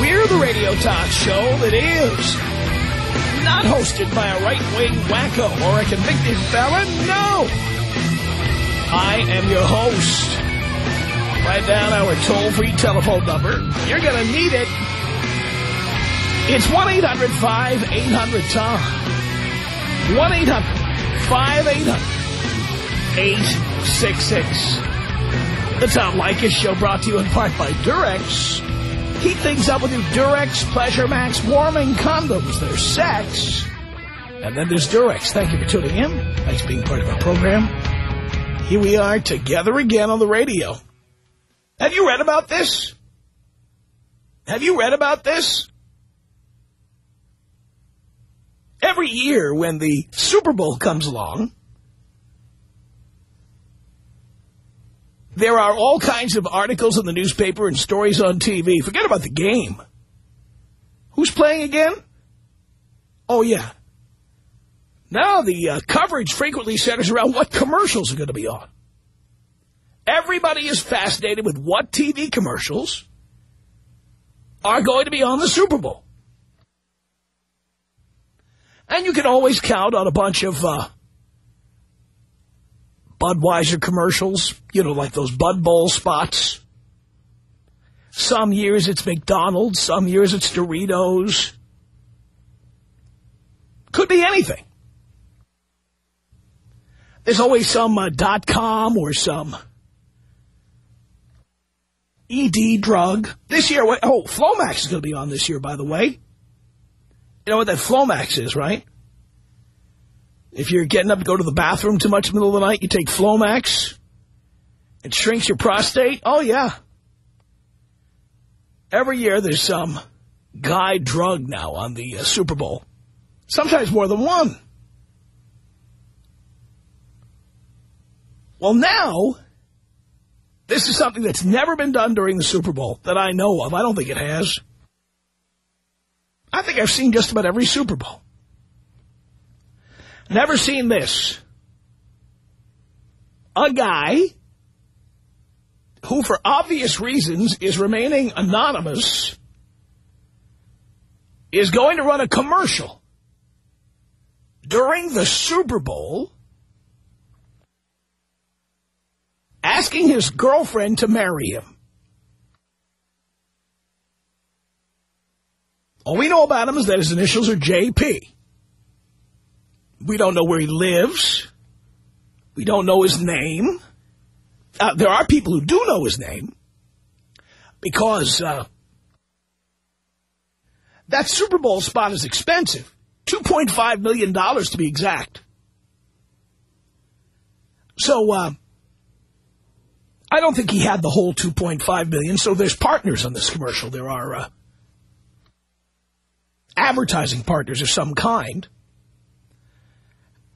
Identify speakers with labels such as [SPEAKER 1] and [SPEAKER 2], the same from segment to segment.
[SPEAKER 1] We're the radio talk show that is not hosted by a right-wing wacko or a convicted felon. No! I am your host. Write down our toll-free telephone number. You're going to need it. It's 1-800-5800-TOM. 1-800-5800-866. The Tom Leykis Show brought to you in part by Durex. Heat things up with your Durex Pleasure Max warming condoms. They're sex. And then there's Durex. Thank you for tuning in. Thanks for being part of our program. Here we are together again on the radio. Have you read about this? Have you read about this? Every year when the Super Bowl comes along, there are all kinds of articles in the newspaper and stories on TV. Forget about the game. Who's playing again? Oh, yeah. Now the uh, coverage frequently centers around what commercials are going to be on. Everybody is fascinated with what TV commercials are going to be on the Super Bowl. And you can always count on a bunch of uh, Budweiser commercials, you know, like those Bud Bowl spots. Some years it's McDonald's, some years it's Doritos. Could be anything. There's always some uh, dot-com or some ED drug. This year, oh, Flomax is going to be on this year, by the way. You know what that Flomax is, right? If you're getting up to go to the bathroom too much in the middle of the night, you take Flomax. It shrinks your prostate. Oh, yeah. Every year there's some guy drug now on the uh, Super Bowl. Sometimes more than one. Well, now, this is something that's never been done during the Super Bowl that I know of. I don't think it has. I think I've seen just about every Super Bowl. Never seen this. A guy who, for obvious reasons, is remaining anonymous, is going to run a commercial during the Super Bowl asking his girlfriend to marry him. All we know about him is that his initials are JP. We don't know where he lives. We don't know his name. Uh, there are people who do know his name because uh, that Super Bowl spot is expensive. $2.5 million to be exact. So uh, I don't think he had the whole 2.5 million, so there's partners on this commercial. There are uh, advertising partners of some kind.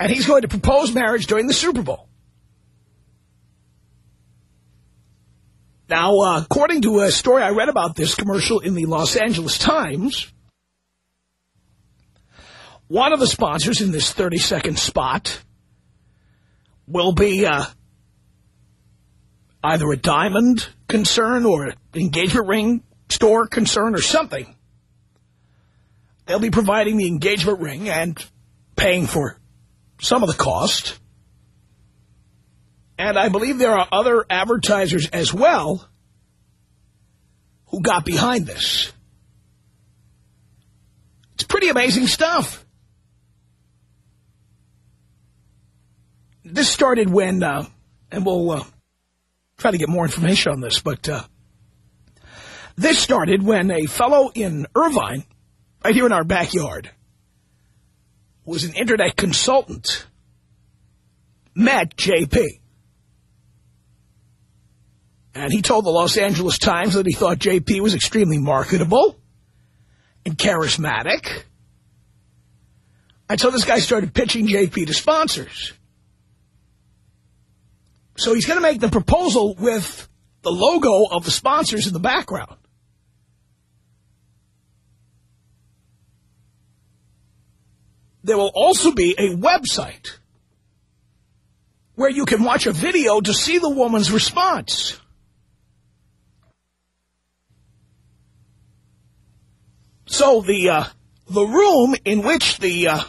[SPEAKER 1] And he's going to propose marriage during the Super Bowl. Now, uh, according to a story I read about this commercial in the Los Angeles Times, one of the sponsors in this 30-second spot will be uh, either a diamond concern or an engagement ring store concern or something. They'll be providing the engagement ring and paying for some of the cost. And I believe there are other advertisers as well who got behind this. It's pretty amazing stuff. This started when, uh, and we'll uh, try to get more information on this, but uh, this started when a fellow in Irvine right here in our backyard, was an internet consultant, met JP. And he told the Los Angeles Times that he thought JP was extremely marketable and charismatic And so this guy started pitching JP to sponsors. So he's going to make the proposal with the logo of the sponsors in the background. There will also be a website where you can watch a video to see the woman's response. So the uh, the room in which the uh,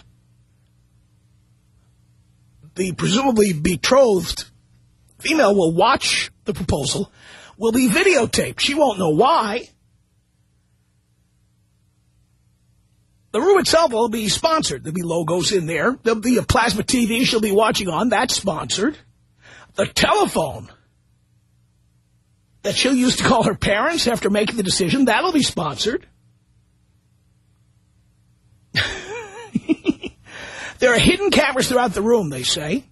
[SPEAKER 1] the presumably betrothed female will watch the proposal will be videotaped. She won't know why. The room itself will be sponsored. There'll be logos in there. There'll be a plasma TV she'll be watching on. That's sponsored. The telephone that she'll use to call her parents after making the decision, that'll be sponsored. there are hidden cameras throughout the room, they say,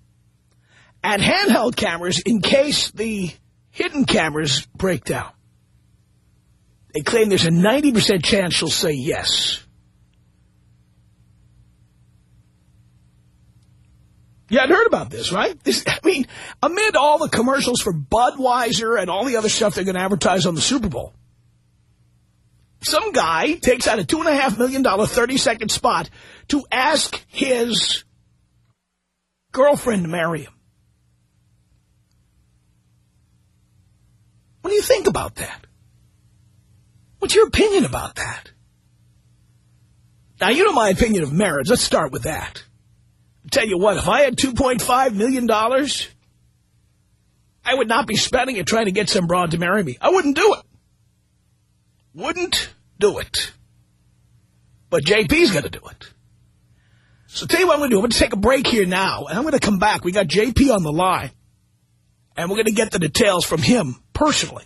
[SPEAKER 1] and handheld cameras in case the hidden cameras break down. They claim there's a 90% chance she'll say yes. You hadn't heard about this, right? This, I mean, amid all the commercials for Budweiser and all the other stuff they're going to advertise on the Super Bowl, some guy takes out a $2.5 million 30-second spot to ask his girlfriend to marry him. What do you think about that? What's your opinion about that? Now, you know my opinion of marriage. Let's start with that tell you what, if I had $2.5 million, dollars, I would not be spending it trying to get some broad to marry me. I wouldn't do it. Wouldn't do it. But JP's going to do it. So tell you what I'm going to do. I'm going to take a break here now, and I'm going to come back. We got JP on the line, and we're going to get the details from him personally.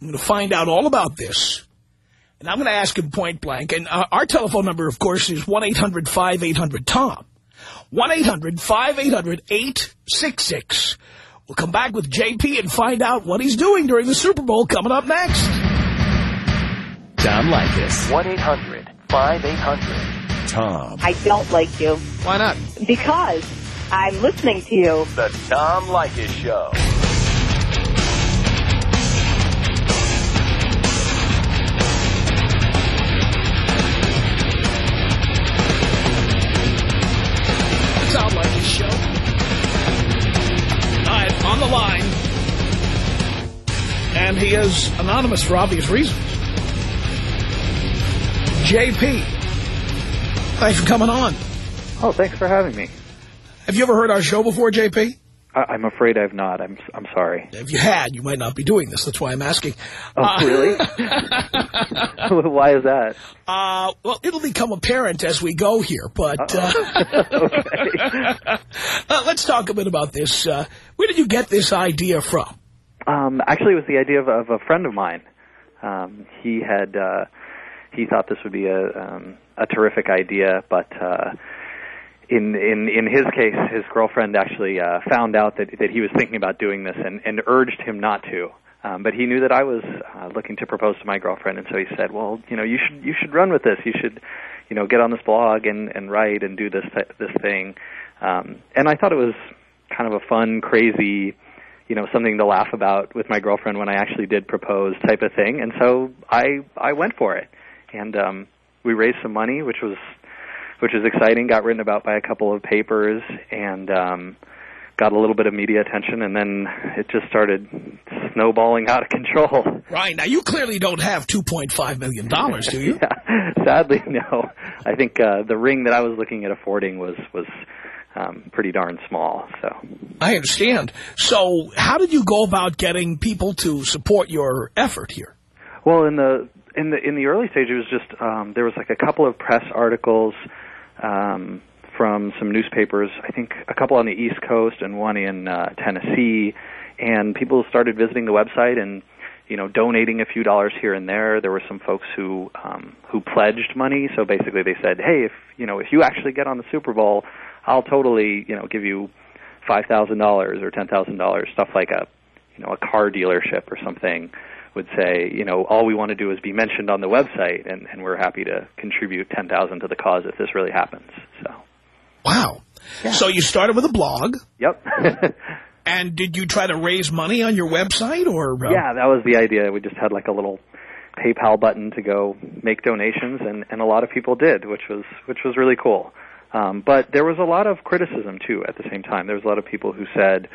[SPEAKER 1] I'm going to find out all about this. And I'm going to ask him point blank. And uh, our telephone number, of course, is 1-800-5800-TOM. 1-800-5800-866. We'll come back with JP and find out what he's doing during the Super Bowl coming up next.
[SPEAKER 2] Tom Leykis.
[SPEAKER 3] 1-800-5800-TOM.
[SPEAKER 4] I don't like you.
[SPEAKER 1] Why not?
[SPEAKER 4] Because I'm listening to you.
[SPEAKER 3] The Tom Leykis Show.
[SPEAKER 1] Anonymous for obvious reasons. JP. Thanks for coming on.
[SPEAKER 5] Oh, thanks for having me.
[SPEAKER 1] Have you ever heard our show before, JP?
[SPEAKER 5] I I'm afraid I've not. I'm I'm sorry.
[SPEAKER 1] If you had, you might not be doing this. That's why I'm asking.
[SPEAKER 5] Oh,
[SPEAKER 1] Uh,
[SPEAKER 5] really? Why is that?
[SPEAKER 1] Uh, well, it'll become apparent as we go here, but uh, uh, let's talk a bit about this. Uh, where did you get this idea from?
[SPEAKER 5] Um, actually, it was the idea of, of a friend of mine. Um, he had uh, he thought this would be a um, a terrific idea, but uh, in in in his case, his girlfriend actually uh, found out that that he was thinking about doing this and and urged him not to. Um, but he knew that I was uh, looking to propose to my girlfriend, and so he said, "Well, you know, you should you should run with this. You should, you know, get on this blog and and write and do this th- this thing." Um, and I thought it was kind of a fun, crazy, you know, something to laugh about with my girlfriend when I actually did propose, type of thing. And so I I went for it, and um, we raised some money, which was which was exciting. Got written about by a couple of papers, and um, got a little bit of media attention, and then it just started snowballing out of control.
[SPEAKER 1] Right. Now, you clearly don't have $2.5 million, dollars, do you?
[SPEAKER 5] yeah, sadly, no. I think uh, the ring that I was looking at affording was was um, pretty darn small. So
[SPEAKER 1] I understand. So how did you go about getting people to support your effort here?
[SPEAKER 5] Well, in the in the in the early stage, it was just um, there was like a couple of press articles um, from some newspapers. I think a couple on the East Coast and one in uh, Tennessee, and people started visiting the website and you know donating a few dollars here and there. There were some folks who um, who pledged money. So basically, they said, "Hey, if you know if you actually get on the Super Bowl, I'll totally you know give you five thousand dollars or ten thousand dollars." Stuff like a you know a car dealership or something would say, you know, all we want to do is be mentioned on the website, and, and we're happy to contribute 10000 to the cause if this really happens. So.
[SPEAKER 1] Wow. So you started with a blog.
[SPEAKER 5] Yep.
[SPEAKER 1] and did you try to raise money on your website? or? Uh...
[SPEAKER 5] Yeah, that was the idea. We just had like a little PayPal button to go make donations, and, and a lot of people did, which was which was really cool. Um, but there was a lot of criticism too at the same time. There was a lot of people who said,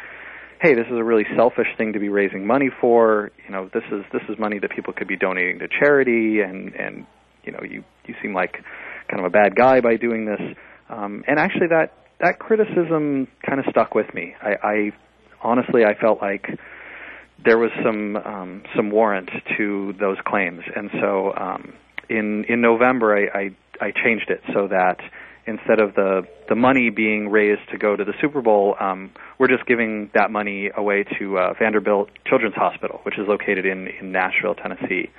[SPEAKER 5] "Hey, this is a really selfish thing to be raising money for. You know, this is this is money that people could be donating to charity, and and you know, you you seem like kind of a bad guy by doing this." Um, and actually, that that criticism kind of stuck with me. I, I honestly I felt like there was some um, some warrant to those claims, and so um, in in November I, I I changed it so that instead of the the money being raised to go to the Super Bowl, um, we're just giving that money away to uh, Vanderbilt Children's Hospital, which is located in in Nashville, Tennessee,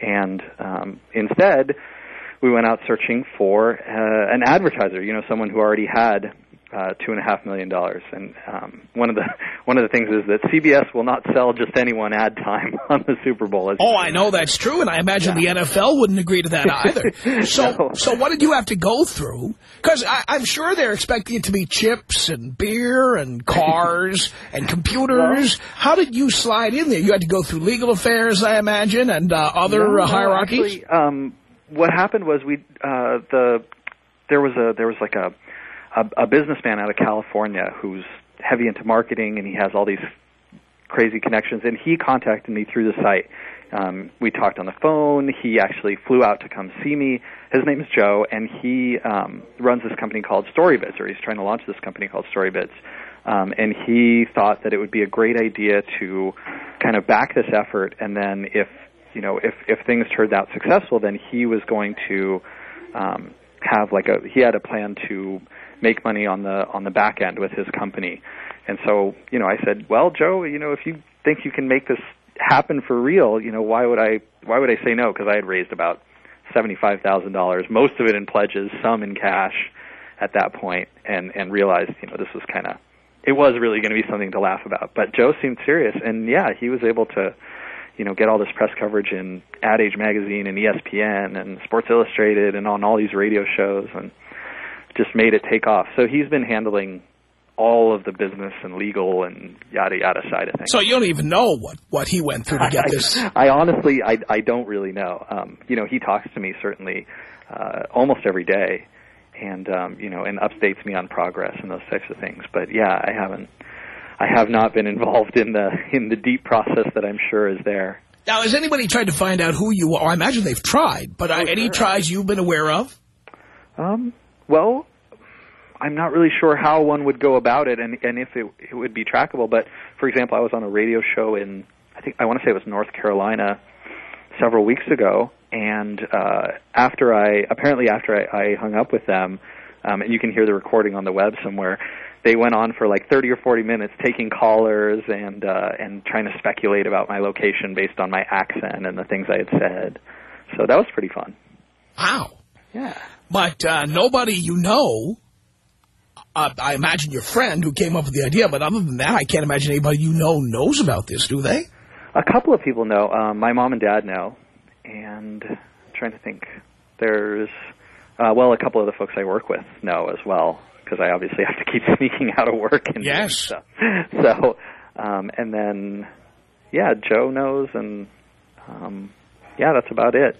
[SPEAKER 5] and um, instead we went out searching for uh, an advertiser, you know, someone who already had uh, two and a half million dollars. And um, one of the one of the things is that CBS will not sell just anyone ad time on the Super Bowl.
[SPEAKER 1] Oh, I know that's true, and I imagine yeah. the NFL wouldn't agree to that either. So, no. so what did you have to go through? Because I'm sure they're expecting it to be chips and beer and cars and computers. Well, How did you slide in there? You had to go through legal affairs, I imagine, and uh, other
[SPEAKER 5] no,
[SPEAKER 1] uh, hierarchies.
[SPEAKER 5] Actually, um, what happened was we uh, the there was a there was like a a, a businessman out of California who's heavy into marketing and he has all these crazy connections and he contacted me through the site. Um, we talked on the phone. He actually flew out to come see me. His name is Joe, and he um, runs this company called StoryBits, or he's trying to launch this company called StoryBits. Um, and he thought that it would be a great idea to kind of back this effort, and then if you know if if things turned out successful, then he was going to um, have like a he had a plan to make money on the on the back end with his company. And so, you know, I said, "Well, Joe, you know, if you think you can make this happen for real, you know, why would I why would I say no? Because I had raised about seventy-five thousand dollars, most of it in pledges, some in cash at that point, and and realized, you know, this was kind of it was really going to be something to laugh about. But Joe seemed serious, and yeah, he was able to, you know, get all this press coverage in Ad Age magazine and ESPN and Sports Illustrated and on all these radio shows and just made it take off. So he's been handling all of the business and legal and yada yada side of things.
[SPEAKER 1] So you don't even know what what he went through to get
[SPEAKER 5] I,
[SPEAKER 1] this.
[SPEAKER 5] I honestly I I don't really know. Um, you know, he talks to me certainly uh, almost every day, and um, you know, and updates me on progress and those types of things. But yeah, I haven't. I have not been involved in the in the deep process that I'm sure is there.
[SPEAKER 1] Now, has anybody tried to find out who you are? I imagine they've tried, but uh, oh, any sure. tries you've been aware of?
[SPEAKER 5] Um, well, I'm not really sure how one would go about it and, and if it, it would be trackable. But for example, I was on a radio show in, I think, I want to say it was North Carolina several weeks ago. And uh, after I, apparently after I, I hung up with them, um, and you can hear the recording on the web somewhere, they went on for like 30 or 40 minutes taking callers and uh, and trying to speculate about my location based on my accent and the things I had said. So that was pretty fun.
[SPEAKER 1] Wow.
[SPEAKER 5] Yeah.
[SPEAKER 1] But uh, nobody you know, uh, I imagine your friend who came up with the idea, but other than that, I can't imagine anybody you know knows about this, do they?
[SPEAKER 5] A couple of people know. Um, my mom and dad know, and I'm trying to think. There's, uh, well, a couple of the folks I work with know as well, because I obviously have to keep sneaking out of work and
[SPEAKER 1] yes.
[SPEAKER 5] stuff. So, um, and then, yeah, Joe knows, and um, yeah, that's about it.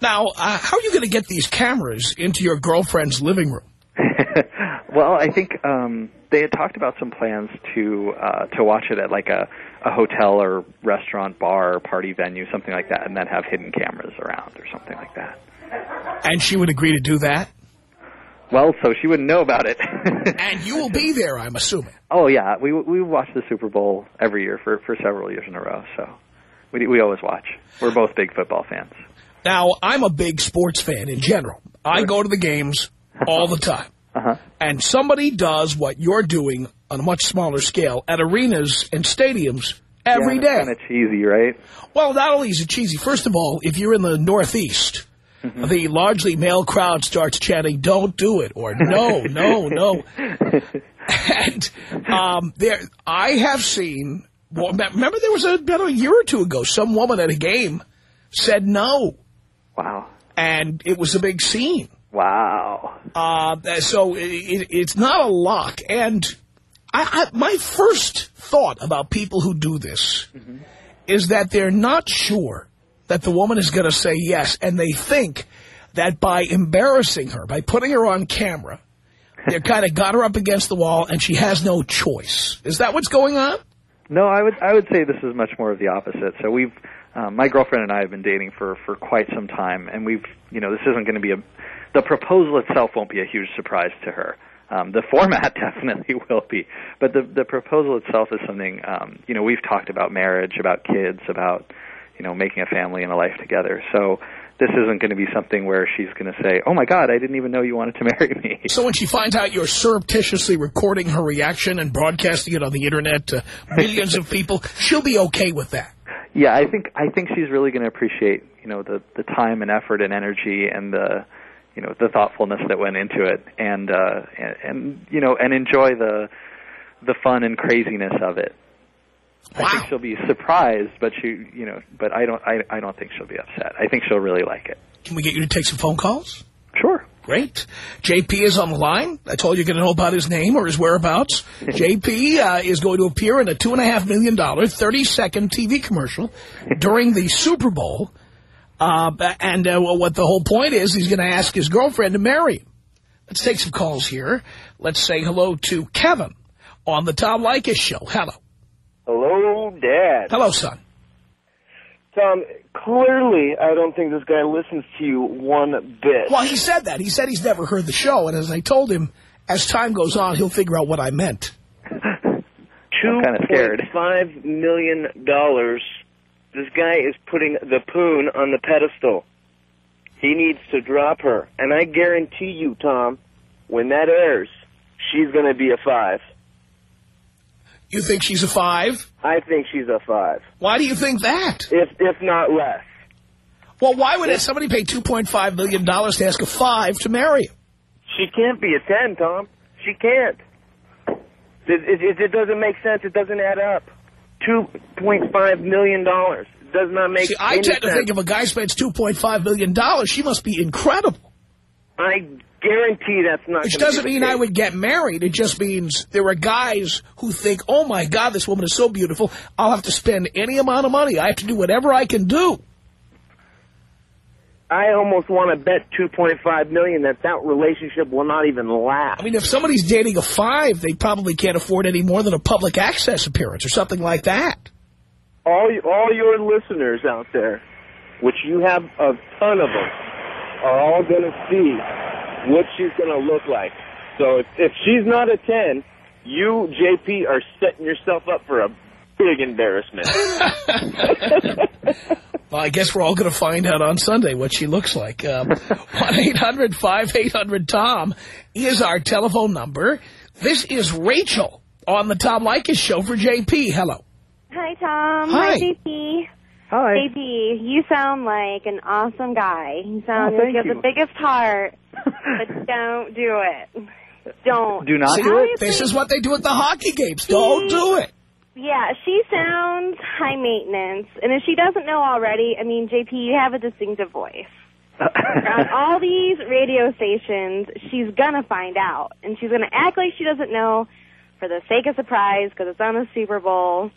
[SPEAKER 1] Now, uh, how are you going to get these cameras into your girlfriend's living room?
[SPEAKER 5] well, I think um, they had talked about some plans to uh, to watch it at like a, a hotel or restaurant, bar, or party venue, something like that, and then have hidden cameras around or something like that.
[SPEAKER 1] And she would agree to do that?
[SPEAKER 5] Well, so she wouldn't know about it.
[SPEAKER 1] and you will be there, I'm assuming.
[SPEAKER 5] Oh, yeah. We we watch the Super Bowl every year for, for several years in a row, so we we always watch. We're both big football fans.
[SPEAKER 1] Now, I'm a big sports fan in general. I go to the games all the time.
[SPEAKER 5] Uh -huh.
[SPEAKER 1] And somebody does what you're doing on a much smaller scale at arenas and stadiums every
[SPEAKER 5] yeah,
[SPEAKER 1] day.
[SPEAKER 5] kind of cheesy, right?
[SPEAKER 1] Well, not only is it cheesy. First of all, if you're in the Northeast, mm -hmm. the largely male crowd starts chanting, don't do it, or no, no, no. and um, there, I have seen Well, remember there was a, about a year or two ago, some woman at a game said no,
[SPEAKER 5] Wow.
[SPEAKER 1] and it was a big scene.
[SPEAKER 5] Wow.
[SPEAKER 1] Uh, so it, it, it's not a lock. And I, I, my first thought about people who do this is that they're not sure that the woman is going to say yes, and they think that by embarrassing her, by putting her on camera, they kind of got her up against the wall, and she has no choice. Is that what's going on?
[SPEAKER 5] No, I would I would say this is much more of the opposite. So we've um, my girlfriend and I have been dating for for quite some time, and we've you know this isn't going to be a the proposal itself won't be a huge surprise to her. Um, the format definitely will be, but the the proposal itself is something um, you know we've talked about marriage, about kids, about you know making a family and a life together. So this isn't going to be something where she's going to say, "Oh my God, I didn't even know you wanted to marry me."
[SPEAKER 1] So when she finds out you're surreptitiously recording her reaction and broadcasting it on the Internet to millions of people, she'll be okay with that.
[SPEAKER 5] Yeah, I think I think she's really going to appreciate you know the the time and effort and energy and the you know the thoughtfulness that went into it and uh and, and you know and enjoy the the fun and craziness of it. I think she'll be surprised, but she you know but I don't I I don't think she'll be upset. I think she'll really like it.
[SPEAKER 1] Can we get you to take some phone calls?
[SPEAKER 5] Sure.
[SPEAKER 1] Great. JP is on the line. That's all you're going to know about his name or his whereabouts. JP uh, is going to appear in a $2.5 million, 30-second TV commercial during the Super Bowl. Uh, and uh, what the whole point is, he's going to ask his girlfriend to marry him. Let's take some calls here. Let's say hello to Kevin on the Tom Leykis show. Hello.
[SPEAKER 6] Hello, Dad.
[SPEAKER 1] Hello, son.
[SPEAKER 6] Tom, clearly I don't think this guy listens to you one bit.
[SPEAKER 1] Well, he said that. He said he's never heard the show. And as I told him, as time goes on, he'll figure out what I meant.
[SPEAKER 6] Two
[SPEAKER 5] kinda scared.
[SPEAKER 6] point five million dollars. This guy is putting the poon on the pedestal. He needs to drop her. And I guarantee you, Tom, when that airs, she's going to be a five.
[SPEAKER 1] You think she's a five?
[SPEAKER 6] I think she's a five,
[SPEAKER 1] Why do you think that?
[SPEAKER 6] if if not less.
[SPEAKER 1] Well, why would somebody pay $2.5 million to ask a five to marry him?
[SPEAKER 6] She can't be a ten, Tom. She can't. It, it, it, doesn't make sense. It doesn't add up. Two point five million dollars does not make
[SPEAKER 1] See, I tend to think if a guy spends $2.5 million, dollars, she must be incredible.
[SPEAKER 6] I guarantee that's not.
[SPEAKER 1] Which doesn't mean I would get married. It just means there are guys who think, oh, my God, this woman is so beautiful. I'll have to spend any amount of money. I have to do whatever I can do.
[SPEAKER 6] I almost want to bet two point five million that that relationship will not even last.
[SPEAKER 1] I mean, if somebody's dating a five, they probably can't afford any more than a public access appearance or something like that.
[SPEAKER 6] all all your listeners out there, which you have a ton of them, are all going to see what she's going to look like. So if, if she's not a ten, you JP are setting yourself up for a big embarrassment.
[SPEAKER 1] Well, I guess we're all going to find out on Sunday what she looks like. Um, 1-800-5800-TOM is our telephone number. This is Rachel on the Tom Leykis show for JP. Hello.
[SPEAKER 7] Hi, Tom.
[SPEAKER 1] Hi.
[SPEAKER 7] JP.
[SPEAKER 5] Hi.
[SPEAKER 7] JP, you sound like an awesome guy. You oh, sound
[SPEAKER 5] Oh,
[SPEAKER 7] like
[SPEAKER 5] thank
[SPEAKER 7] you have the biggest heart, but don't do it. Don't.
[SPEAKER 5] Do not
[SPEAKER 1] See,
[SPEAKER 5] do it.
[SPEAKER 1] This is what they do at the hockey games. Don't do it.
[SPEAKER 7] Yeah, she sounds high maintenance, and if she doesn't know already, I mean, JP, you have a distinctive voice. On all these radio stations, she's gonna find out, and she's gonna act like she doesn't know for the sake of surprise because it's on the Super Bowl.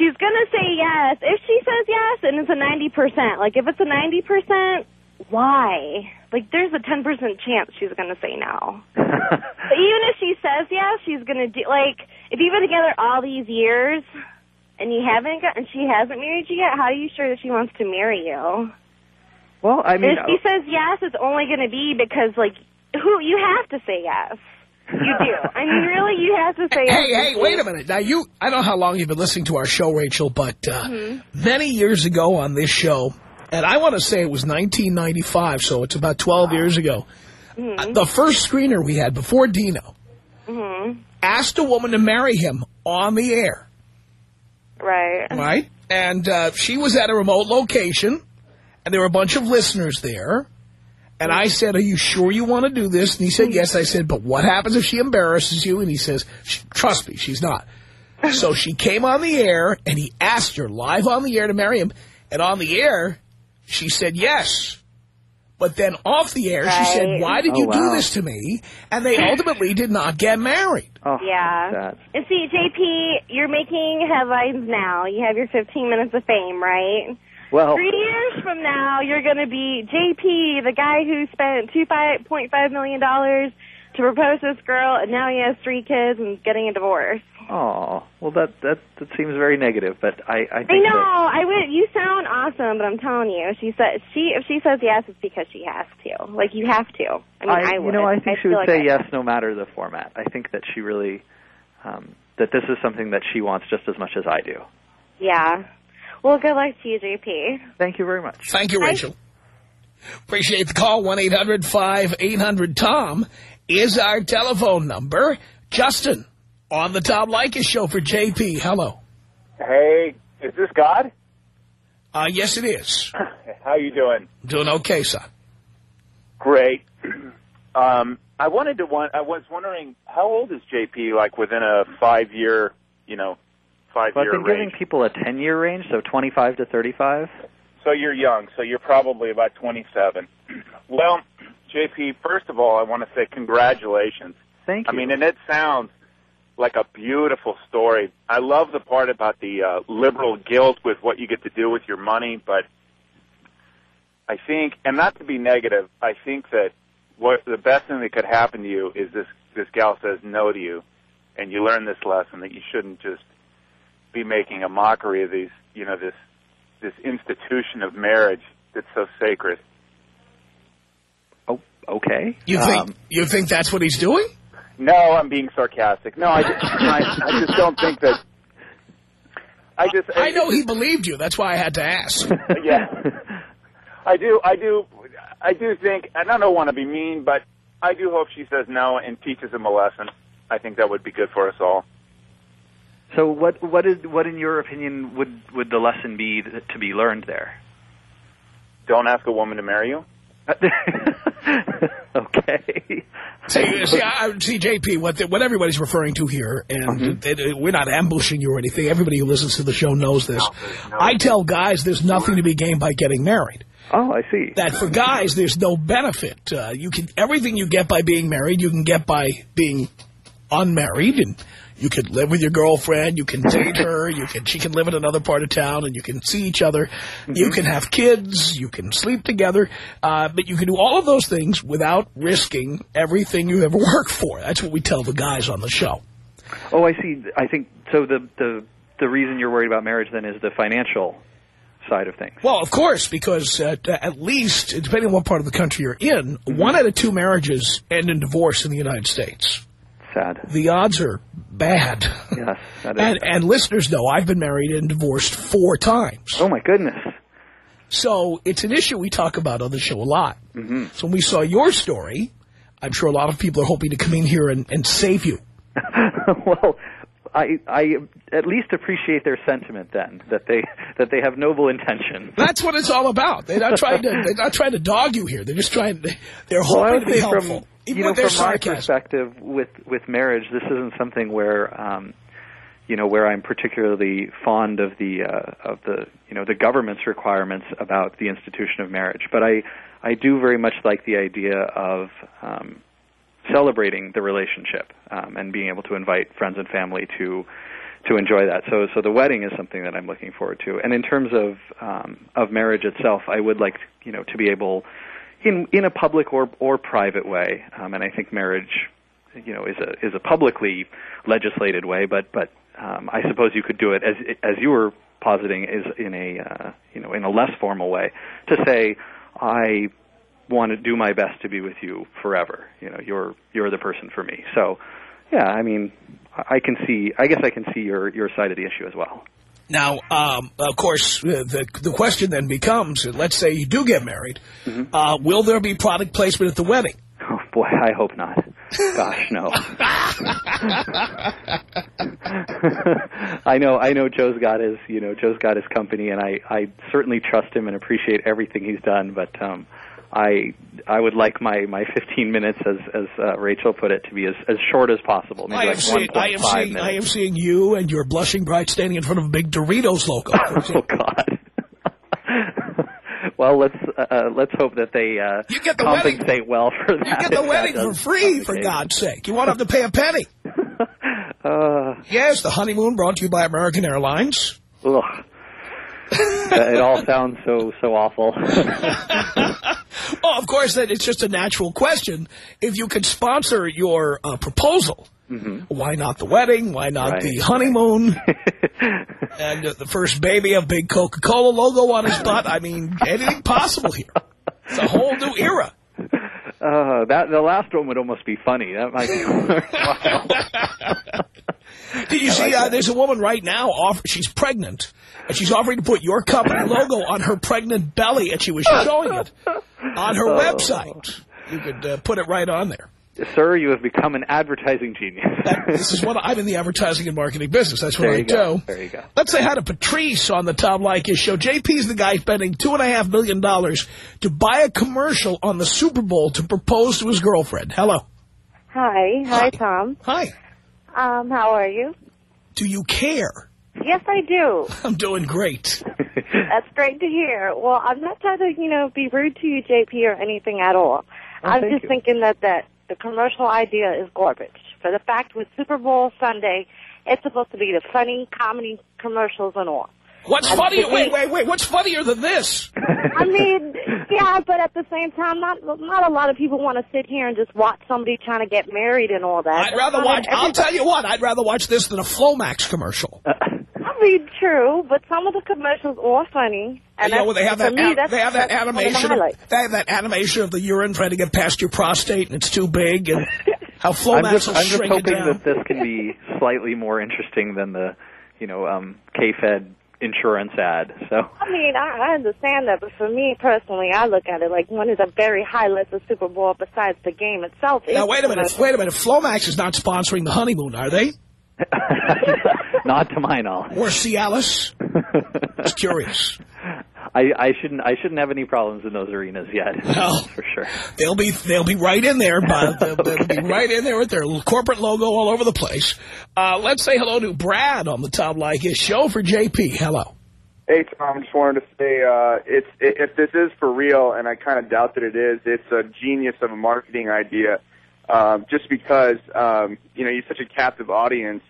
[SPEAKER 7] She's gonna say yes. If she says yes, and it's a ninety percent, like if it's a ninety percent, why? Like there's a ten percent chance she's gonna say no. But even if she says yes, she's gonna do like if you've been together all these years and you haven't got and she hasn't married you yet, how are you sure that she wants to marry you?
[SPEAKER 5] well, I mean,
[SPEAKER 7] if she uh, says yes, it's only gonna be because like who you have to say yes. You do. I mean, really, you have to say.
[SPEAKER 1] Hey, hey, wait a minute. Now, you, I don't know how long you've been listening to our show, Rachel, but uh, many years ago on this show, and I want to say it was 1995, so it's about 12 years ago, uh, the first screener we had before Dino asked a woman to marry him on the air,
[SPEAKER 7] Right.
[SPEAKER 1] right? And uh, she was at a remote location, and there were a bunch of listeners there. And I said, are you sure you want to do this? And he said, yes. I said, but what happens if she embarrasses you? And he says, trust me, she's not. So she came on the air, and he asked her live on the air to marry him. And on the air, she said yes. But then off the air, she said, why did
[SPEAKER 5] Oh,
[SPEAKER 1] you do this to me? And they ultimately did not get married.
[SPEAKER 5] Oh,
[SPEAKER 7] Yeah. And see, JP, you're making headlines now. You have your 15 minutes of fame, right?
[SPEAKER 5] Well,
[SPEAKER 7] Three years from now, you're going to be JP, the guy who spent $2.5 million to propose to this girl, and now he has three kids and getting a divorce.
[SPEAKER 5] oh, well, that that that seems very negative, but I I think
[SPEAKER 7] I know.
[SPEAKER 5] that
[SPEAKER 7] I would. You sound awesome, but I'm telling you, she said she if she says yes, it's because she has to. Like you have to. I mean, I,
[SPEAKER 5] you
[SPEAKER 7] would.
[SPEAKER 5] know I think she would
[SPEAKER 7] like
[SPEAKER 5] say
[SPEAKER 7] I-
[SPEAKER 5] yes no matter the format. I think that she really um, that this is something that she wants just as much as I do.
[SPEAKER 7] Yeah. Well, good luck to you, JP.
[SPEAKER 5] Thank you very much.
[SPEAKER 1] Thank you, Rachel. Appreciate the call. 1-800-5800-TOM is our telephone number. Justin on the Tom Leykis show for JP. Hello.
[SPEAKER 8] Hey, is this God?
[SPEAKER 1] Uh, yes, it is.
[SPEAKER 8] How you doing?
[SPEAKER 1] Doing okay, son.
[SPEAKER 8] Great. Um, I wanted to want. I was wondering how old is JP? Like within a five year, you know, five
[SPEAKER 5] Well, I've been
[SPEAKER 8] range.
[SPEAKER 5] giving people a 10-year range, so 25 to 35.
[SPEAKER 8] So you're young. So you're probably about 27. Well, JP, first of all, I want to say congratulations.
[SPEAKER 5] Thank you.
[SPEAKER 8] I mean, and it sounds like a beautiful story. I love the part about the uh, liberal guilt with what you get to do with your money, but I think, and not to be negative, I think that what the best thing that could happen to you is this this gal says no to you, and you learn this lesson that you shouldn't just be making a mockery of these, you know, this this institution of marriage that's so sacred.
[SPEAKER 5] oh, okay.
[SPEAKER 1] You think
[SPEAKER 5] Um,
[SPEAKER 1] you think that's what he's doing?
[SPEAKER 8] No, I'm being sarcastic. No, I just, I, I just don't think that. I just
[SPEAKER 1] I know he believed you. That's why I had to ask.
[SPEAKER 8] yeah. I do, I do, I do think, and I don't want to be mean, but I do hope she says no and teaches him a lesson. I think that would be good for us all.
[SPEAKER 5] So what what is what in your opinion would would the lesson be th- to be learned there?
[SPEAKER 8] Don't ask a woman to marry you.
[SPEAKER 5] okay.
[SPEAKER 1] See, see, I, see, JP, what, the, what everybody's referring to here, and it- it- we're not ambushing you or anything. Everybody who listens to the show knows this. I tell guys there's nothing to be gained by getting married.
[SPEAKER 5] Oh, I see.
[SPEAKER 1] That for guys, there's no benefit. Uh, you can everything you get by being married, you can get by being unmarried, and you can live with your girlfriend. You can date her. You can she can live in another part of town, and you can see each other. You can have kids. You can sleep together. Uh, but you can do all of those things without risking everything you ever worked for. That's what we tell the guys on the show.
[SPEAKER 5] Oh, I see. I think so. The the the reason you're worried about marriage then is the financial side of things.
[SPEAKER 1] Well, of course, because uh, at least, depending on what part of the country you're in, one out of two marriages end in divorce in the United States.
[SPEAKER 5] Sad.
[SPEAKER 1] The odds are bad.
[SPEAKER 5] Yes, that is.
[SPEAKER 1] And, and listeners know I've been married and divorced four times.
[SPEAKER 5] oh my goodness.
[SPEAKER 1] So it's an issue we talk about on the show a lot.
[SPEAKER 5] hmm
[SPEAKER 1] So when we saw your story, I'm sure a lot of people are hoping to come in here and, and save you.
[SPEAKER 5] well, I I at least appreciate their sentiment then that they that they have noble intentions.
[SPEAKER 1] That's what it's all about. They're not trying to they're not trying to dog you here. They're just trying to they're hoping
[SPEAKER 5] would
[SPEAKER 1] to be helpful.
[SPEAKER 5] from
[SPEAKER 1] even
[SPEAKER 5] you know from my perspective with with marriage, this isn't something where um, you know where I'm particularly fond of the uh, of the you know the government's requirements about the institution of marriage, but I I do very much like the idea of um, celebrating the relationship um, and being able to invite friends and family to to enjoy that. So so the wedding is something that I'm looking forward to. And in terms of um, of marriage itself, I would like you know to be able in in a public or or private way. Um, and I think marriage you know is a is a publicly legislated way, but but um, I suppose you could do it as as you were positing is in a uh, you know in a less formal way to say I want to do my best to be with you forever. You know, you're you're the person for me. So, yeah, I mean, I I can see. I guess I can see your your side of the issue as well.
[SPEAKER 1] Now, um, of course, the the question then becomes: Let's say you do get married,
[SPEAKER 5] Mm-hmm.
[SPEAKER 1] uh, will there be product placement at the wedding?
[SPEAKER 5] Oh boy, I hope not. Gosh, no. I know, I know. Joe's got his, you know, Joe's got his company, and I, I certainly trust him and appreciate everything he's done. But um, I I would like my my 15 minutes, as as uh, Rachel put it, to be as as short as possible. Maybe
[SPEAKER 1] I am,
[SPEAKER 5] like
[SPEAKER 1] seeing, I, am
[SPEAKER 5] 1.5
[SPEAKER 1] seeing,
[SPEAKER 5] minutes.
[SPEAKER 1] I am seeing you and your blushing bride standing in front of a big Doritos logo.
[SPEAKER 5] Oh. God. well, let's uh, let's hope that they uh,
[SPEAKER 1] You get the wedding.
[SPEAKER 5] compensate well for that.
[SPEAKER 1] You get the wedding for free, for God's sake. You won't have to pay a penny.
[SPEAKER 5] Uh,
[SPEAKER 1] Yes, the honeymoon brought to you by American Airlines.
[SPEAKER 5] ugh. It all sounds so so awful.
[SPEAKER 1] oh, of course, that it's just a natural question. If you could sponsor your uh, proposal, why not the wedding? Why not
[SPEAKER 5] Right.
[SPEAKER 1] the honeymoon? and uh, the first baby, a big Coca-Cola logo on his butt. I mean, anything possible here. It's a whole new era.
[SPEAKER 5] Uh, that the last one would almost be funny. That might be worthwhile.
[SPEAKER 1] Did you see, uh, there's a woman right now, offer, she's pregnant, and she's offering to put your company logo on her pregnant belly, and she was showing it on her website. You could uh, put it right on there.
[SPEAKER 5] Sir, you have become an advertising genius.
[SPEAKER 1] That, this is what I'm in the advertising and marketing business. That's what
[SPEAKER 5] there
[SPEAKER 1] I
[SPEAKER 5] go.
[SPEAKER 1] do.
[SPEAKER 5] There you go.
[SPEAKER 1] Let's say hi to Patrice on the Tom Leykis show. JP's the guy spending two and a half million dollars to buy a commercial on the Super Bowl to propose to his girlfriend. Hello.
[SPEAKER 7] Hi.
[SPEAKER 1] Hi.
[SPEAKER 7] Hi, Tom.
[SPEAKER 1] Hi.
[SPEAKER 7] Um, how are you?
[SPEAKER 1] Do you care?
[SPEAKER 7] Yes, I do.
[SPEAKER 1] I'm doing great.
[SPEAKER 7] That's great to hear. Well, I'm not trying to, you know, be rude to you, JP, or anything at all. I'm just
[SPEAKER 5] you.
[SPEAKER 7] thinking that, that the commercial idea is garbage. For the fact with Super Bowl Sunday, it's supposed to be the funny comedy commercials and all.
[SPEAKER 1] What's
[SPEAKER 7] I'm
[SPEAKER 1] funnier?
[SPEAKER 7] thinking-
[SPEAKER 1] Wait, wait, wait. What's funnier than this?
[SPEAKER 7] I mean, yeah, but at the same time, not not a lot of people want to sit here and just watch somebody trying to get married and all that.
[SPEAKER 1] I'd rather
[SPEAKER 7] I mean,
[SPEAKER 1] watch. I'll tell you what. I'd rather watch this than a Flomax commercial.
[SPEAKER 7] I mean, true, but some of the commercials are funny. And
[SPEAKER 1] you know,
[SPEAKER 7] that's-
[SPEAKER 1] they have
[SPEAKER 7] for
[SPEAKER 1] that.
[SPEAKER 7] me, that's-
[SPEAKER 1] they have that
[SPEAKER 7] that's one of the
[SPEAKER 1] animation. They have that animation of the urine trying to get past your prostate, and it's too big, and how
[SPEAKER 5] I'm
[SPEAKER 1] Flomax
[SPEAKER 5] just,
[SPEAKER 1] will
[SPEAKER 5] I'm just
[SPEAKER 1] shrink it
[SPEAKER 5] hoping
[SPEAKER 1] down.
[SPEAKER 5] that this can be slightly more interesting than the, you know, um, K-Fed insurance ad. So
[SPEAKER 7] I mean, I, I understand that, but for me personally, I look at it like one of the very highlights of Super Bowl besides the game itself. is
[SPEAKER 1] Now wait a minute.
[SPEAKER 7] commercials.
[SPEAKER 1] Wait a minute. Flomax is not sponsoring the honeymoon, are they?
[SPEAKER 5] not to my knowledge.
[SPEAKER 1] Or Cialis? Just curious.
[SPEAKER 5] I, I shouldn't I shouldn't have any problems in those arenas yet.
[SPEAKER 1] No.
[SPEAKER 5] for sure.
[SPEAKER 1] They'll be they'll be right in there, but they'll, they'll be right in there with their corporate logo all over the place. Uh, let's say hello to Brad on the Tom Leykis show for JP. Hello.
[SPEAKER 9] Hey Tom, just wanted to say uh, it's i if this is for real, and I kind of doubt that it is. It's a genius of a marketing idea, um, just because um, you know you're such a captive audience.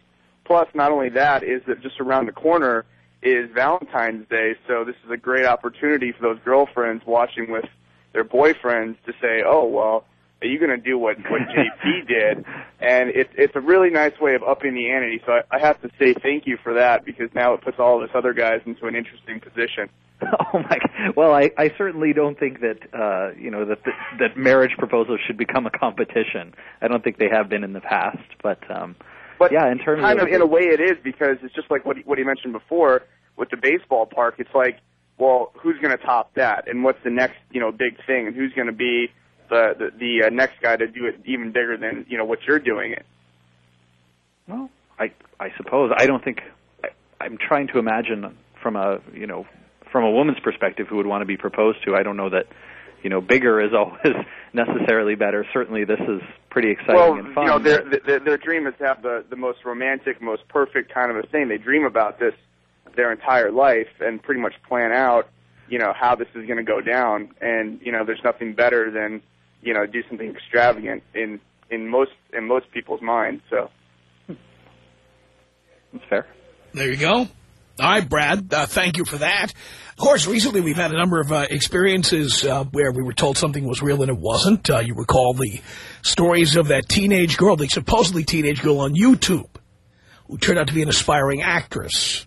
[SPEAKER 9] Plus, not only that, is that just around the corner is Valentine's Day, so this is a great opportunity for those girlfriends watching with their boyfriends to say, "Oh well, are you going to do what what JP did?" And it's it's a really nice way of upping the ante. So I, I have to say thank you for that because now it puts all of us other guys into an interesting position.
[SPEAKER 5] Oh my! Well, I, I certainly don't think that uh, you know that that marriage proposals should become a competition. I don't think they have been in the past, but um,
[SPEAKER 9] But
[SPEAKER 5] yeah, in terms
[SPEAKER 9] kind
[SPEAKER 5] of,
[SPEAKER 9] of in a way it is because it's just like what he, what he mentioned before with the baseball park. It's like, well, who's going to top that, and what's the next you know big thing, and who's going to be the the, the uh, next guy to do it even bigger than you know what you're doing it.
[SPEAKER 5] Well, I I suppose I don't think I, I'm trying to imagine from a you know from a woman's perspective who would want to be proposed to. I don't know that you know bigger is always necessarily better. Certainly, this is pretty exciting
[SPEAKER 9] well,
[SPEAKER 5] and fun.
[SPEAKER 9] you know, their, their their dream is to have the the most romantic, most perfect kind of a thing. They dream about this their entire life and pretty much plan out, you know, how this is going to go down. And you know, there's nothing better than you know do something extravagant in in most in most people's minds. So.
[SPEAKER 5] That's fair.
[SPEAKER 1] There you go. All right, Brad. Uh, thank you for that. Of course, recently we've had a number of uh, experiences uh, where we were told something was real and it wasn't. Uh, you recall the stories of that teenage girl, the supposedly teenage girl on YouTube, who turned out to be an aspiring actress.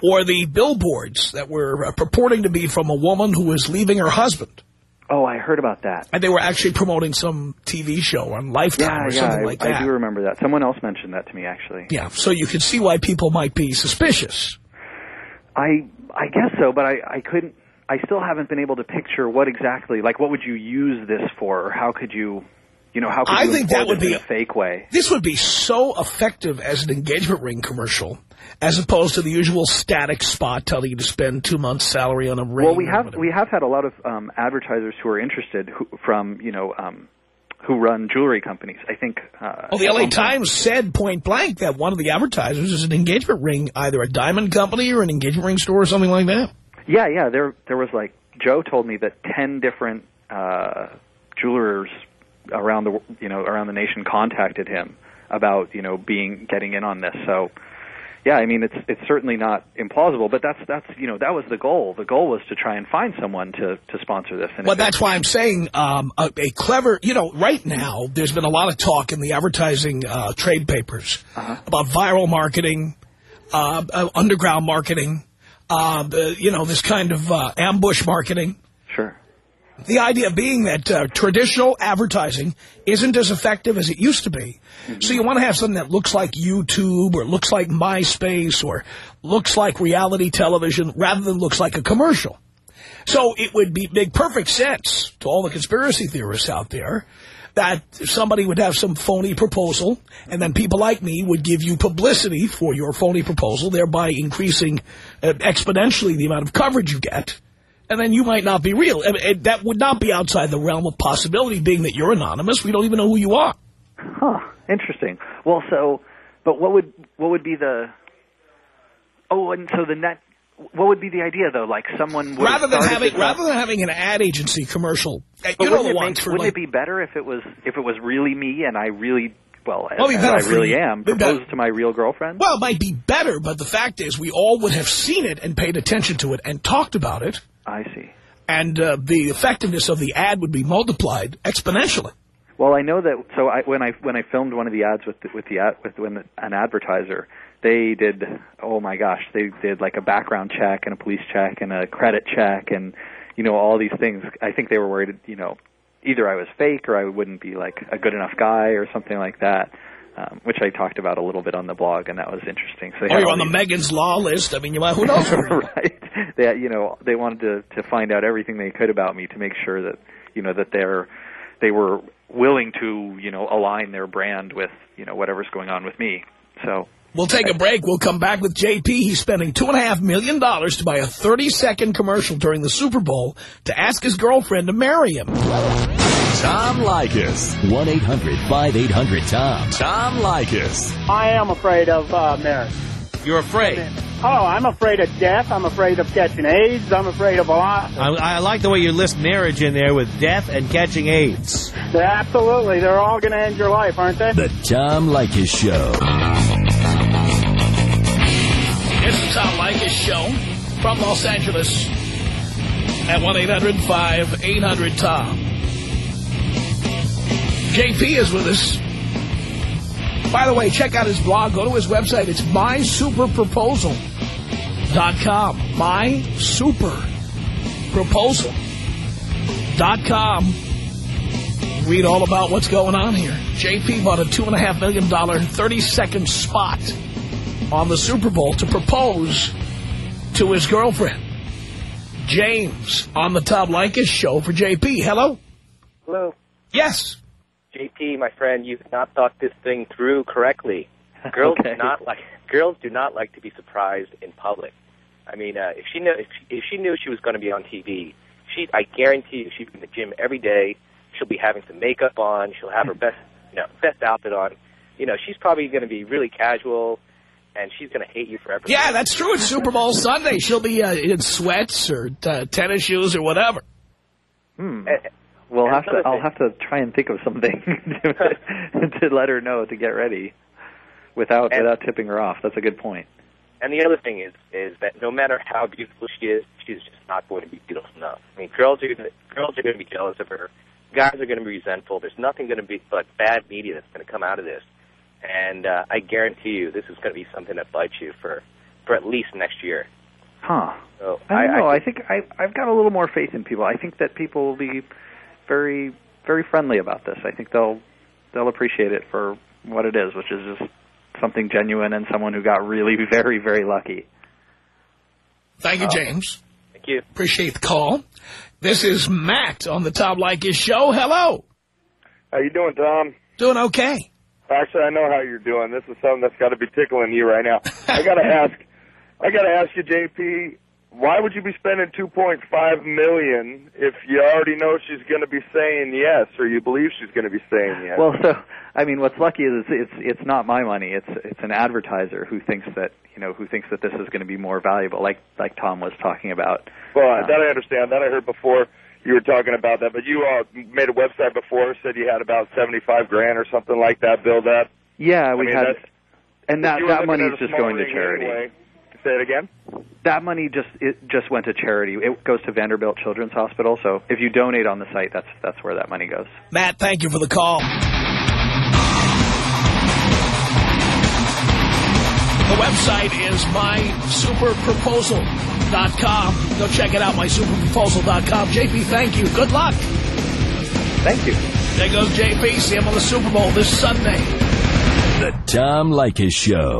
[SPEAKER 1] Or the billboards that were uh, purporting to be from a woman who was leaving her husband.
[SPEAKER 5] Oh, I heard about that.
[SPEAKER 1] And they were actually promoting some TV show on Lifetime
[SPEAKER 5] Yeah,
[SPEAKER 1] or
[SPEAKER 5] yeah,
[SPEAKER 1] something
[SPEAKER 5] I,
[SPEAKER 1] like
[SPEAKER 5] I do remember that. Someone else mentioned that to me actually.
[SPEAKER 1] Yeah, so you can see why people might be suspicious.
[SPEAKER 5] I I guess so, but I I couldn't. I still haven't been able to picture what exactly, like, what would you use this for, or how could you, You know, how could
[SPEAKER 1] I
[SPEAKER 5] you
[SPEAKER 1] think that would be
[SPEAKER 5] a fake way?
[SPEAKER 1] This would be so effective as an engagement ring commercial as opposed to the usual static spot telling you to spend two months' salary on a ring.
[SPEAKER 5] Well, we have
[SPEAKER 1] whatever.
[SPEAKER 5] we have had a lot of um, advertisers who are interested who, from you know um, who run jewelry companies. I think. Uh,
[SPEAKER 1] Well, the LA Times said point blank that one of the advertisers is an engagement ring, either a diamond company or an engagement ring store or something like that.
[SPEAKER 5] Yeah, yeah. There there was like Joe told me that ten different uh, jewelers around the you know around the nation contacted him about you know being getting in on this. So yeah, I mean it's it's certainly not implausible, but that's that's you know that was the goal. The goal was to try and find someone to to sponsor this. And
[SPEAKER 1] Well, that's why I'm saying um, a, a clever, you know, right now there's been a lot of talk in the advertising uh, trade papers about viral marketing, uh, uh, underground marketing, uh, the, you know, this kind of uh, ambush marketing. The idea being that uh, traditional advertising isn't as effective as it used to be. So you want to have something that looks like YouTube or looks like MySpace or looks like reality television rather than looks like a commercial. So it would be make perfect sense to all the conspiracy theorists out there that somebody would have some phony proposal and then people like me would give you publicity for your phony proposal, thereby increasing uh, exponentially the amount of coverage you get. And then you might not be real. That would not be outside the realm of possibility, being that you're anonymous. We don't even know who you are.
[SPEAKER 5] Huh. Interesting. Well, so, but what would what would be the? Oh, and so the net. What would be the idea though? Like someone would
[SPEAKER 1] Rather than having rather than having an ad agency commercial, uh,
[SPEAKER 5] But
[SPEAKER 1] you know
[SPEAKER 5] wouldn't
[SPEAKER 1] the
[SPEAKER 5] it
[SPEAKER 1] ones for
[SPEAKER 5] wouldn't
[SPEAKER 1] like
[SPEAKER 5] it be better if it was if it was really me and I really well,
[SPEAKER 1] Well,
[SPEAKER 5] as, as I really
[SPEAKER 1] you.
[SPEAKER 5] am
[SPEAKER 1] It'd be better.
[SPEAKER 5] proposed to my real girlfriend?
[SPEAKER 1] Well, it might be better, but the fact is we all would have seen it and paid attention to it and talked about it.
[SPEAKER 5] I see.
[SPEAKER 1] And uh, the effectiveness of the ad would be multiplied exponentially.
[SPEAKER 5] Well, I know that. So I, when I when I filmed one of the ads with the, with the ad, with when an advertiser, they did. Oh my gosh, they did like a background check and a police check and a credit check and you know all these things. I think they were worried. You know, either I was fake or I wouldn't be like a good enough guy or something like that. Um, which I talked about a little bit on the blog, and that was interesting. So they
[SPEAKER 1] Or
[SPEAKER 5] had
[SPEAKER 1] you're on the Megan's Law list. I mean, you might, who knows?
[SPEAKER 5] right. They, you know, they wanted to to find out everything they could about me to make sure that you know that they're they were willing to you know align their brand with you know whatever's going on with me. So
[SPEAKER 1] We'll take a break. We'll come back with JP. He's spending $2.5 million to buy a 30-second commercial during the Super Bowl to ask his girlfriend to marry him.
[SPEAKER 2] Tom Leykis.
[SPEAKER 3] 1-800-5800-TOM.
[SPEAKER 2] Tom Leykis.
[SPEAKER 10] I am afraid of uh, marriage.
[SPEAKER 11] You're afraid.
[SPEAKER 10] Oh, I'm afraid of death. I'm afraid of catching AIDS. I'm afraid of a lot.
[SPEAKER 11] I, I like the way you list marriage in there with death and catching AIDS.
[SPEAKER 10] Absolutely. They're all going to end your life, aren't they?
[SPEAKER 3] The Tom Leykis Show.
[SPEAKER 1] It's the Tom Leykis Show from Los Angeles at 1-800-5800-TOM. JP is with us. By the way, check out his blog. Go to his website. It's mysuperproposal.com. Mysuperproposal.com. Read all about what's going on here. JP bought a $2.5 million 30-second spot on the Super Bowl to propose to his girlfriend. James on the Tom Leykis show for JP. Hello?
[SPEAKER 12] Hello.
[SPEAKER 1] Yes.
[SPEAKER 12] JP, my friend, you've not thought this thing through correctly. Girls
[SPEAKER 5] Okay.
[SPEAKER 12] do not like girls do not like to be surprised in public. I mean, uh, if she knew if she, if she knew she was going to be on TV, she I guarantee you she'd be in the gym every day. She'll be having some makeup on. She'll have her best you know best outfit on. You know, she's probably going to be really casual, and she's going to hate you forever.
[SPEAKER 1] Yeah, that's true. It's Super Bowl Sunday. She'll be uh, in sweats or uh, tennis shoes or whatever.
[SPEAKER 5] hmm.
[SPEAKER 12] And-
[SPEAKER 5] We'll have to. I'll have to try and think of something to, to let her know to get ready without
[SPEAKER 12] And-
[SPEAKER 5] without tipping her off. That's a good point.
[SPEAKER 12] And the other thing is, is that no matter how beautiful she is, she's just not going to be beautiful enough. I mean, girls are gonna, girls are going to be jealous of her. Guys are going to be resentful. There's nothing going to be but bad media that's going to come out of this. And uh, I guarantee you, this is going to be something that bites you for for at least next year.
[SPEAKER 5] Huh.
[SPEAKER 12] So
[SPEAKER 5] I don't know.
[SPEAKER 12] I,
[SPEAKER 5] I think I, I've got a little more faith in people. I think that people will be very, very friendly about this. I think they'll they'll appreciate it for what it is, which is just something genuine and someone who got really very, very lucky.
[SPEAKER 1] Thank you, uh, James.
[SPEAKER 12] thank you.
[SPEAKER 1] Appreciate the call. This is Matt on the Tom Leykis show. Hello.
[SPEAKER 13] How you doing, Tom?
[SPEAKER 1] Doing okay.
[SPEAKER 13] Actually, I know how you're doing. This is something that's got to be tickling you right now. I got to ask. I got to ask you, JP. Why would you be spending 2.5 million if you already know she's going to be saying yes, or you believe she's going to be saying yes?
[SPEAKER 5] Well, so I mean, what's lucky is it's it's it's not my money. It's it's an advertiser who thinks that you know who thinks that this is going to be more valuable, like like Tom was talking about.
[SPEAKER 13] Well,
[SPEAKER 5] Uh,
[SPEAKER 13] that I understand. That I heard before you were talking about that. But you uh, made a website before, said you had about 75 grand or something like that build up.
[SPEAKER 5] Yeah, we
[SPEAKER 13] I mean,
[SPEAKER 5] had, and that
[SPEAKER 13] if you were
[SPEAKER 5] that
[SPEAKER 13] money is
[SPEAKER 5] just going to charity.
[SPEAKER 13] Anyway, say it again.
[SPEAKER 5] That money just it just went to charity. It goes to Vanderbilt Children's Hospital. So if you donate on the site, that's that's where that money goes.
[SPEAKER 1] Matt, thank you for the call. The website is mysuperproposal.com. Go check it out, mysuperproposal.com. JP, thank you. Good luck.
[SPEAKER 5] Thank you.
[SPEAKER 1] There goes JP. See him on the Super Bowl this Sunday.
[SPEAKER 3] The Tom Leykis Show.